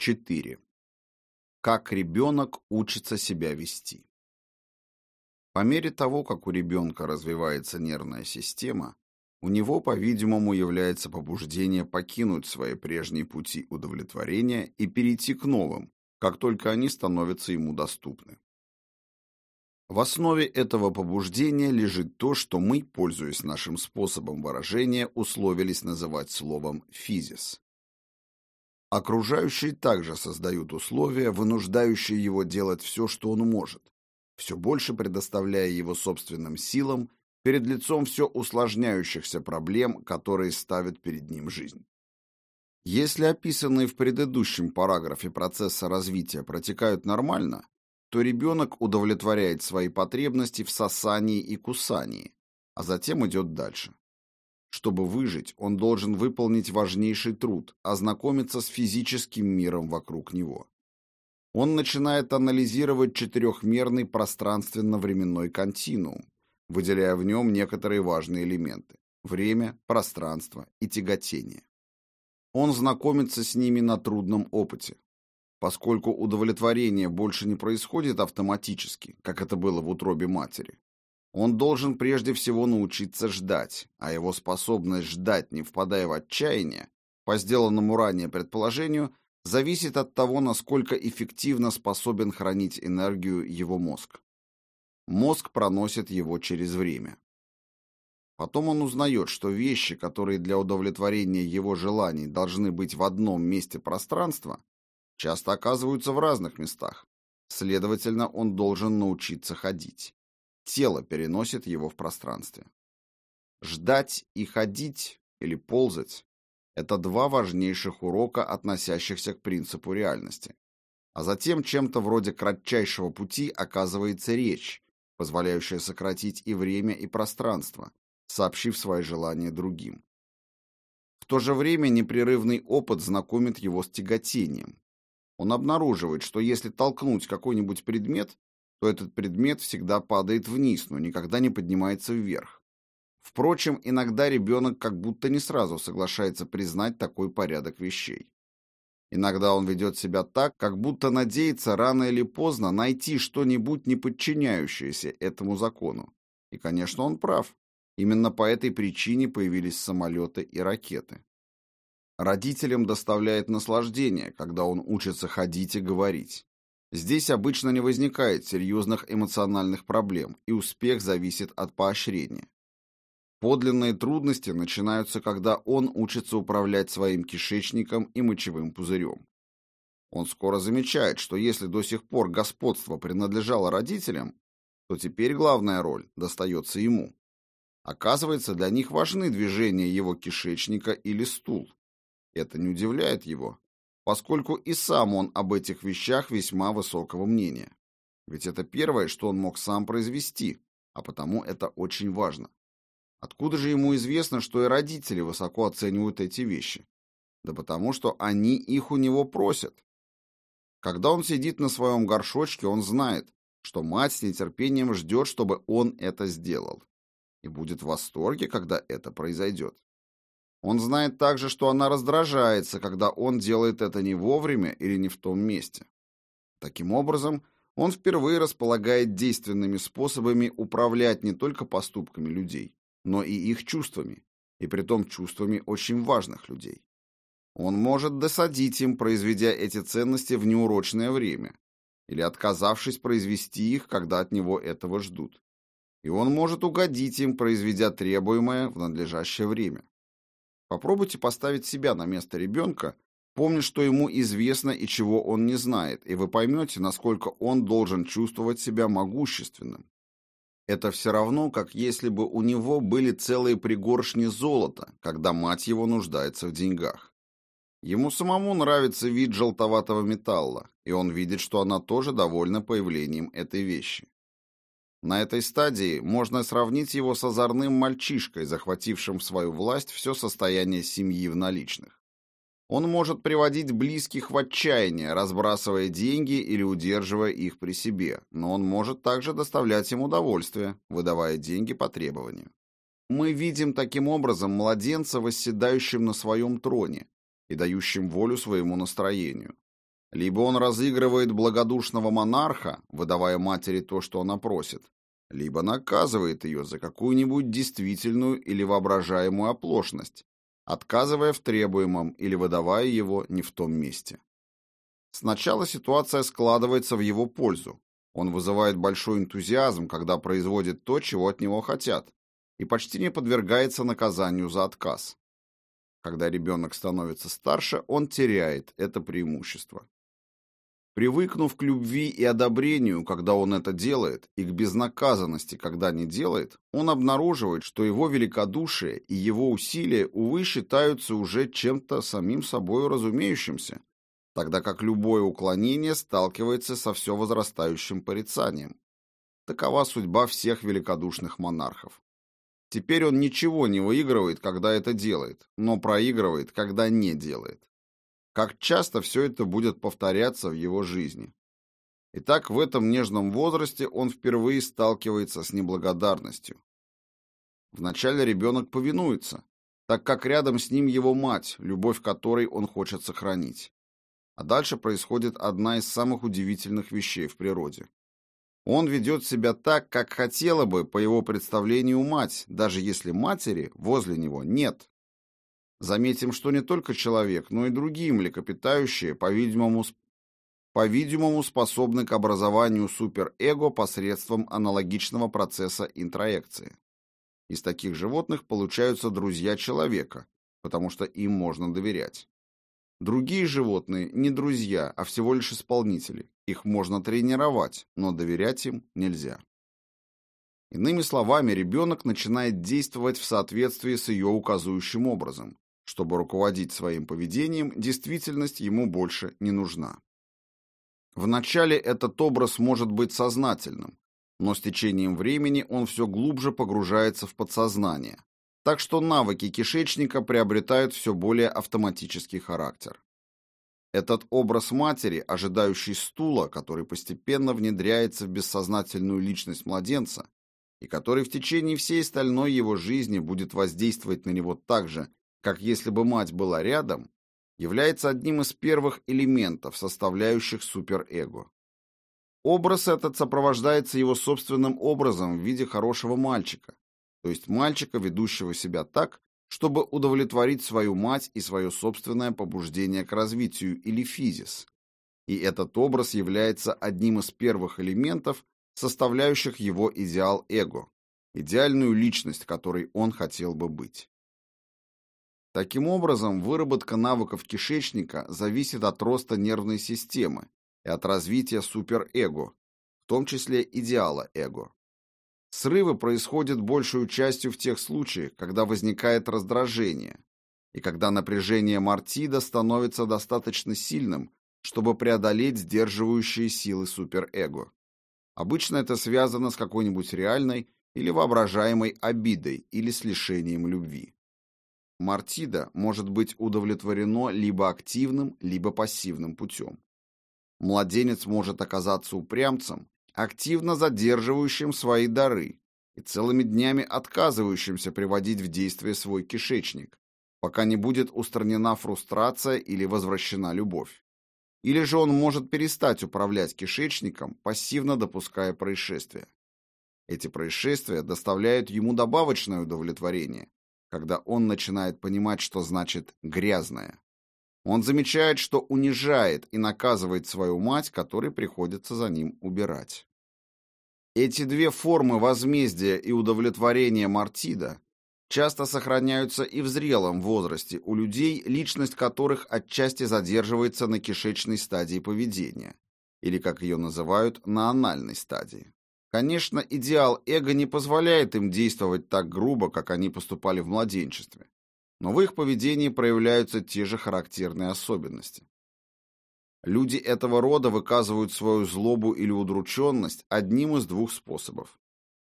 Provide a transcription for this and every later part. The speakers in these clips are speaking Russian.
4. Как ребенок учится себя вести. По мере того, как у ребенка развивается нервная система, у него, по-видимому, является побуждение покинуть свои прежние пути удовлетворения и перейти к новым, как только они становятся ему доступны. В основе этого побуждения лежит то, что мы, пользуясь нашим способом выражения, условились называть словом «физис». Окружающие также создают условия, вынуждающие его делать все, что он может, все больше предоставляя его собственным силам перед лицом все усложняющихся проблем, которые ставит перед ним жизнь. Если описанные в предыдущем параграфе процессы развития протекают нормально, то ребенок удовлетворяет свои потребности в сосании и кусании, а затем идет дальше. Чтобы выжить, он должен выполнить важнейший труд – ознакомиться с физическим миром вокруг него. Он начинает анализировать четырехмерный пространственно-временной континуум, выделяя в нем некоторые важные элементы – время, пространство и тяготение. Он знакомится с ними на трудном опыте. Поскольку удовлетворение больше не происходит автоматически, как это было в утробе матери, он должен прежде всего научиться ждать, а его способность ждать, не впадая в отчаяние, по сделанному ранее предположению, зависит от того, насколько эффективно способен хранить энергию его мозг. Мозг проносит его через время. Потом он узнает, что вещи, которые для удовлетворения его желаний должны быть в одном месте пространства, часто оказываются в разных местах. Следовательно, он должен научиться ходить. Тело переносит его в пространстве. Ждать и ходить или ползать – это два важнейших урока, относящихся к принципу реальности. А затем чем-то вроде кратчайшего пути оказывается речь, позволяющая сократить и время, и пространство, сообщив свои желания другим. В то же время непрерывный опыт знакомит его с тяготением. Он обнаруживает, что если толкнуть какой-нибудь предмет, то этот предмет всегда падает вниз, но никогда не поднимается вверх. Впрочем, иногда ребенок как будто не сразу соглашается признать такой порядок вещей. Иногда он ведет себя так, как будто надеется рано или поздно найти что-нибудь не подчиняющееся этому закону. И, конечно, он прав. Именно по этой причине появились самолеты и ракеты. Родителям доставляет наслаждение, когда он учится ходить и говорить. Здесь обычно не возникает серьезных эмоциональных проблем, и успех зависит от поощрения. Подлинные трудности начинаются, когда он учится управлять своим кишечником и мочевым пузырем. Он скоро замечает, что если до сих пор господство принадлежало родителям, то теперь главная роль достается ему. Оказывается, для них важны движения его кишечника или стул. Это не удивляет его, поскольку и сам он об этих вещах весьма высокого мнения. Ведь это первое, что он мог сам произвести, а потому это очень важно. Откуда же ему известно, что и родители высоко оценивают эти вещи? Да потому что они их у него просят. Когда он сидит на своем горшочке, он знает, что мать с нетерпением ждет, чтобы он это сделал. И будет в восторге, когда это произойдет. Он знает также, что она раздражается, когда он делает это не вовремя или не в том месте. Таким образом, он впервые располагает действенными способами управлять не только поступками людей, но и их чувствами, и притом чувствами очень важных людей. Он может досадить им, произведя эти ценности в неурочное время, или отказавшись произвести их, когда от него этого ждут. И он может угодить им, произведя требуемое в надлежащее время. Попробуйте поставить себя на место ребенка, помня, что ему известно и чего он не знает, и вы поймете, насколько он должен чувствовать себя могущественным. Это все равно, как если бы у него были целые пригоршни золота, когда мать его нуждается в деньгах. Ему самому нравится вид желтоватого металла, и он видит, что она тоже довольна появлением этой вещи. На этой стадии можно сравнить его с озорным мальчишкой, захватившим в свою власть все состояние семьи в наличных. Он может приводить близких в отчаяние, разбрасывая деньги или удерживая их при себе, но он может также доставлять им удовольствие, выдавая деньги по требованию. Мы видим таким образом младенца, восседающим на своем троне и дающим волю своему настроению. Либо он разыгрывает благодушного монарха, выдавая матери то, что она просит, либо наказывает ее за какую-нибудь действительную или воображаемую оплошность, отказывая в требуемом или выдавая его не в том месте. Сначала ситуация складывается в его пользу. Он вызывает большой энтузиазм, когда производит то, чего от него хотят, и почти не подвергается наказанию за отказ. Когда ребенок становится старше, он теряет это преимущество. Привыкнув к любви и одобрению, когда он это делает, и к безнаказанности, когда не делает, он обнаруживает, что его великодушие и его усилия, увы, считаются уже чем-то самим собой разумеющимся, тогда как любое уклонение сталкивается со все возрастающим порицанием. Такова судьба всех великодушных монархов. Теперь он ничего не выигрывает, когда это делает, но проигрывает, когда не делает. Как часто все это будет повторяться в его жизни. Итак, в этом нежном возрасте он впервые сталкивается с неблагодарностью. Вначале ребенок повинуется, так как рядом с ним его мать, любовь которой он хочет сохранить. А дальше происходит одна из самых удивительных вещей в природе. Он ведет себя так, как хотела бы, по его представлению, мать, даже если матери возле него нет. Заметим, что не только человек, но и другие млекопитающие, по-видимому, по-видимому способны к образованию суперэго посредством аналогичного процесса интроекции. Из таких животных получаются друзья человека, потому что им можно доверять. Другие животные не друзья, а всего лишь исполнители. Их можно тренировать, но доверять им нельзя. Иными словами, ребенок начинает действовать в соответствии с ее указующим образом, чтобы руководить своим поведением, действительность ему больше не нужна. Вначале этот образ может быть сознательным, но с течением времени он все глубже погружается в подсознание, так что навыки кишечника приобретают все более автоматический характер. Этот образ матери, ожидающей стула, который постепенно внедряется в бессознательную личность младенца, и который в течение всей остальной его жизни будет воздействовать на него так же, как если бы мать была рядом, является одним из первых элементов, составляющих суперэго. Образ этот сопровождается его собственным образом в виде хорошего мальчика, то есть мальчика, ведущего себя так, чтобы удовлетворить свою мать и свое собственное побуждение к развитию или физис. И этот образ является одним из первых элементов, составляющих его идеал эго, идеальную личность, которой он хотел бы быть. Таким образом, выработка навыков кишечника зависит от роста нервной системы и от развития суперэго, в том числе идеала эго. Срывы происходят большую частью в тех случаях, когда возникает раздражение, и когда напряжение мартида становится достаточно сильным, чтобы преодолеть сдерживающие силы суперэго. Обычно это связано с какой-нибудь реальной или воображаемой обидой или с лишением любви. Мартида может быть удовлетворено либо активным, либо пассивным путем. Младенец может оказаться упрямцем, активно задерживающим свои дары и целыми днями отказывающимся приводить в действие свой кишечник, пока не будет устранена фрустрация или возвращена любовь. Или же он может перестать управлять кишечником, пассивно допуская происшествия. Эти происшествия доставляют ему добавочное удовлетворение, когда он начинает понимать, что значит «грязное». Он замечает, что унижает и наказывает свою мать, которой приходится за ним убирать. Эти две формы возмездия и удовлетворения Мартида часто сохраняются и в зрелом возрасте у людей, личность которых отчасти задерживается на кишечной стадии поведения, или, как ее называют, на анальной стадии. Конечно, идеал эго не позволяет им действовать так грубо, как они поступали в младенчестве, но в их поведении проявляются те же характерные особенности. Люди этого рода выказывают свою злобу или удрученность одним из двух способов.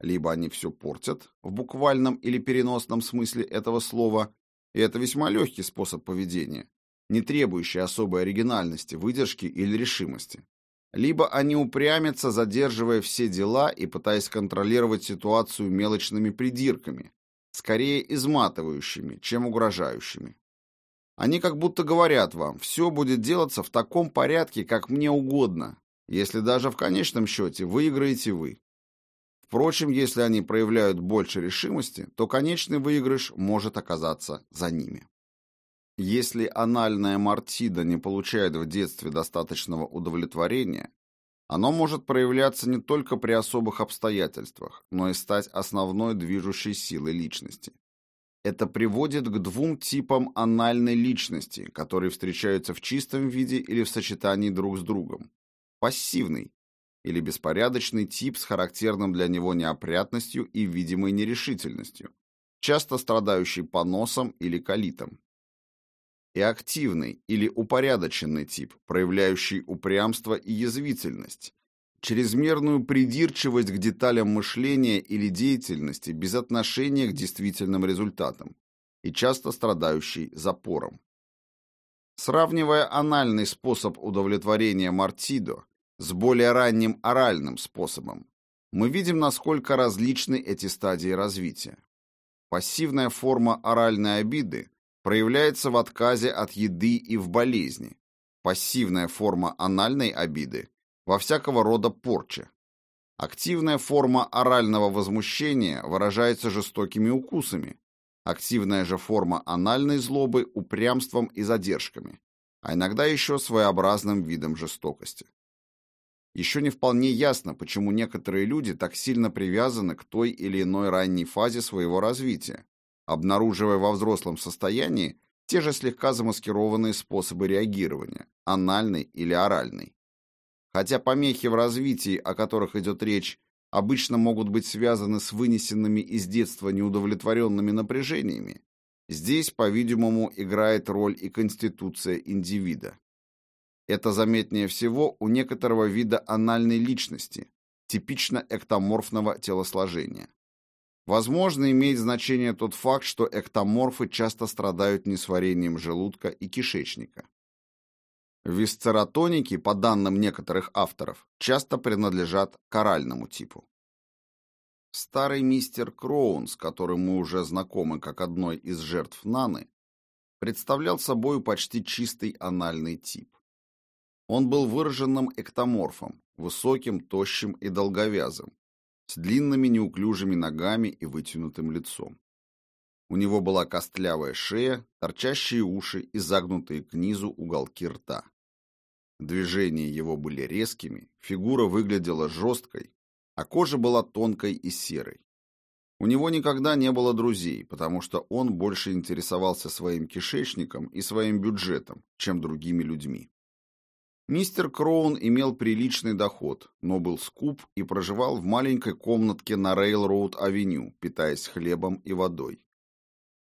Либо они все портят, в буквальном или переносном смысле этого слова, и это весьма легкий способ поведения, не требующий особой оригинальности, выдержки или решимости либо они упрямятся, задерживая все дела и пытаясь контролировать ситуацию мелочными придирками, скорее изматывающими, чем угрожающими. Они как будто говорят вам, все будет делаться в таком порядке, как мне угодно, если даже в конечном счете выиграете вы. Впрочем, если они проявляют больше решимости, то конечный выигрыш может оказаться за ними. Если анальная мартида не получает в детстве достаточного удовлетворения, оно может проявляться не только при особых обстоятельствах, но и стать основной движущей силой личности. Это приводит к двум типам анальной личности, которые встречаются в чистом виде или в сочетании друг с другом. Пассивный или беспорядочный тип с характерным для него неопрятностью и видимой нерешительностью, часто страдающий поносом или колитом. И активный или упорядоченный тип, проявляющий упрямство и язвительность, чрезмерную придирчивость к деталям мышления или деятельности без отношения к действительным результатам и часто страдающий запором. Сравнивая анальный способ удовлетворения мартидо с более ранним оральным способом, мы видим, насколько различны эти стадии развития. Пассивная форма оральной обиды проявляется в отказе от еды и в болезни. Пассивная форма анальной обиды во всякого рода порче. Активная форма орального возмущения выражается жестокими укусами. Активная же форма анальной злобы – упрямством и задержками, а иногда еще своеобразным видом жестокости. Еще не вполне ясно, почему некоторые люди так сильно привязаны к той или иной ранней фазе своего развития, обнаруживая во взрослом состоянии те же слегка замаскированные способы реагирования – анальный или оральный. Хотя помехи в развитии, о которых идет речь, обычно могут быть связаны с вынесенными из детства неудовлетворенными напряжениями, здесь, по-видимому, играет роль и конституция индивида. Это заметнее всего у некоторого вида анальной личности, типично эктоморфного телосложения. Возможно, имеет значение тот факт, что эктоморфы часто страдают несварением желудка и кишечника. Висцератоники, по данным некоторых авторов, часто принадлежат к оральному типу. Старый мистер Кроун, с которым мы уже знакомы как одной из жертв Наны, представлял собой почти чистый анальный тип. Он был выраженным эктоморфом, высоким, тощим и долговязым, с длинными неуклюжими ногами и вытянутым лицом. У него была костлявая шея, торчащие уши и загнутые к низу уголки рта. Движения его были резкими, фигура выглядела жесткой, а кожа была тонкой и серой. У него никогда не было друзей, потому что он больше интересовался своим кишечником и своим бюджетом, чем другими людьми. Мистер Кроун имел приличный доход, но был скуп и проживал в маленькой комнатке на Рейлроуд-авеню, питаясь хлебом и водой.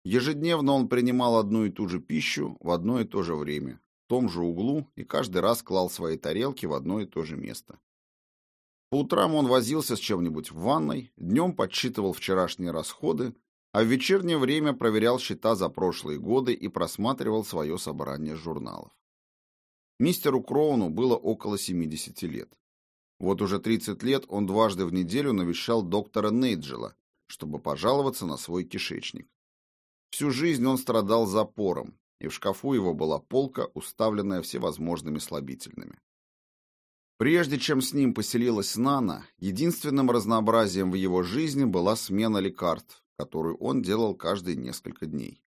Ежедневно он принимал одну и ту же пищу в одно и то же время, в том же углу и каждый раз клал свои тарелки в одно и то же место. По утрам он возился с чем-нибудь в ванной, днем подсчитывал вчерашние расходы, а в вечернее время проверял счета за прошлые годы и просматривал свое собрание журналов. Мистеру Кроуну было около 70 лет. Вот уже 30 лет он дважды в неделю навещал доктора Нейджела, чтобы пожаловаться на свой кишечник. Всю жизнь он страдал запором, и в шкафу его была полка, уставленная всевозможными слабительными. Прежде чем с ним поселилась Нана, единственным разнообразием в его жизни была смена лекарств, которую он делал каждые несколько дней.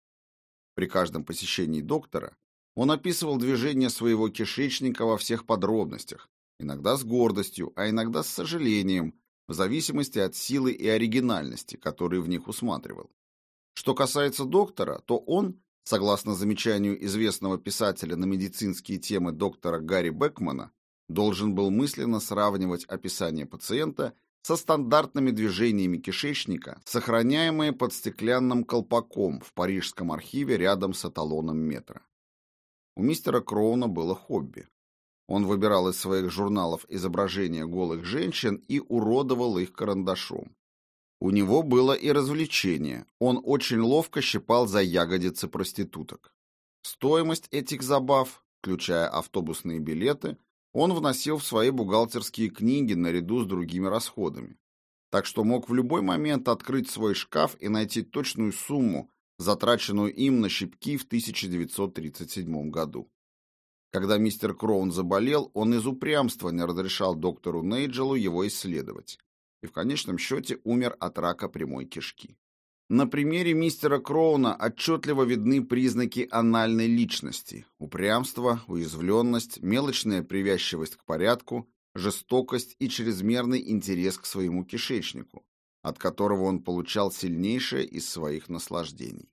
При каждом посещении доктора он описывал движение своего кишечника во всех подробностях, иногда с гордостью, а иногда с сожалением, в зависимости от силы и оригинальности, которые в них усматривал. Что касается доктора, то он Согласно замечанию известного писателя на медицинские темы доктора Гарри Бекмана, должен был мысленно сравнивать описание пациента со стандартными движениями кишечника, сохраняемые под стеклянным колпаком в парижском архиве рядом с эталоном метра. У мистера Кроуна было хобби. Он выбирал из своих журналов изображения голых женщин и уродовал их карандашом. У него было и развлечение. Он очень ловко щипал за ягодицы проституток. Стоимость этих забав, включая автобусные билеты, он вносил в свои бухгалтерские книги наряду с другими расходами. Так что мог в любой момент открыть свой шкаф и найти точную сумму, затраченную им на щипки в 1937 году. Когда мистер Кроун заболел, он из упрямства не разрешал доктору Нейджелу его исследовать и в конечном счете умер от рака прямой кишки. На примере мистера Кроуна отчетливо видны признаки анальной личности – упрямство, уязвленность, мелочная привязчивость к порядку, жестокость и чрезмерный интерес к своему кишечнику, от которого он получал сильнейшее из своих наслаждений.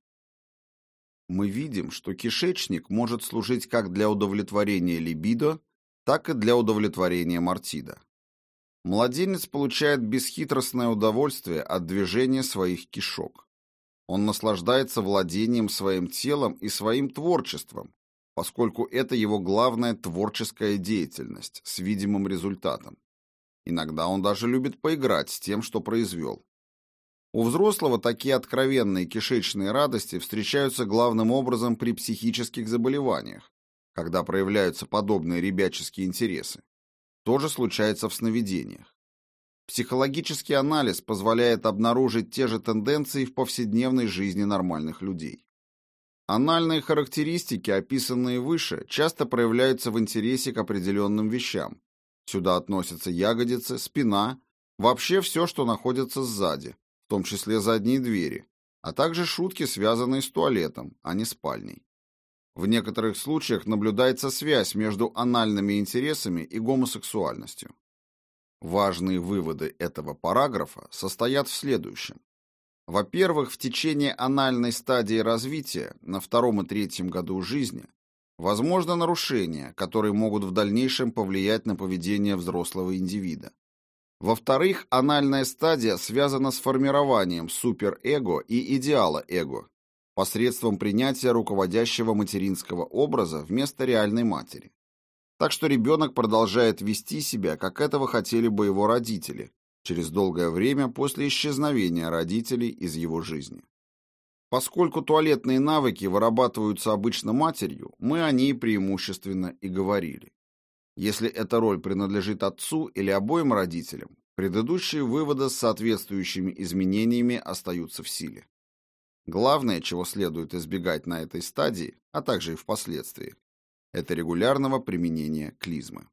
Мы видим, что кишечник может служить как для удовлетворения либидо, так и для удовлетворения мартида. Младенец получает бесхитростное удовольствие от движения своих кишок. Он наслаждается владением своим телом и своим творчеством, поскольку это его главная творческая деятельность с видимым результатом. Иногда он даже любит поиграть с тем, что произвел. У взрослого такие откровенные кишечные радости встречаются главным образом при психических заболеваниях, когда проявляются подобные ребяческие интересы. То же случается в сновидениях. Психологический анализ позволяет обнаружить те же тенденции в повседневной жизни нормальных людей. Анальные характеристики, описанные выше, часто проявляются в интересе к определенным вещам. Сюда относятся ягодицы, спина, вообще все, что находится сзади, в том числе задние двери, а также шутки, связанные с туалетом, а не спальней. В некоторых случаях наблюдается связь между анальными интересами и гомосексуальностью. Важные выводы этого параграфа состоят в следующем. Во-первых, в течение анальной стадии развития, на втором и третьем году жизни, возможно нарушения, которые могут в дальнейшем повлиять на поведение взрослого индивида. Во-вторых, анальная стадия связана с формированием суперэго и идеала эго, посредством принятия руководящего материнского образа вместо реальной матери. Так что ребенок продолжает вести себя, как этого хотели бы его родители, через долгое время после исчезновения родителей из его жизни. Поскольку туалетные навыки вырабатываются обычно матерью, мы о ней преимущественно и говорили. Если эта роль принадлежит отцу или обоим родителям, предыдущие выводы с соответствующими изменениями остаются в силе. Главное, чего следует избегать на этой стадии, а также и впоследствии, это регулярного применения клизмы.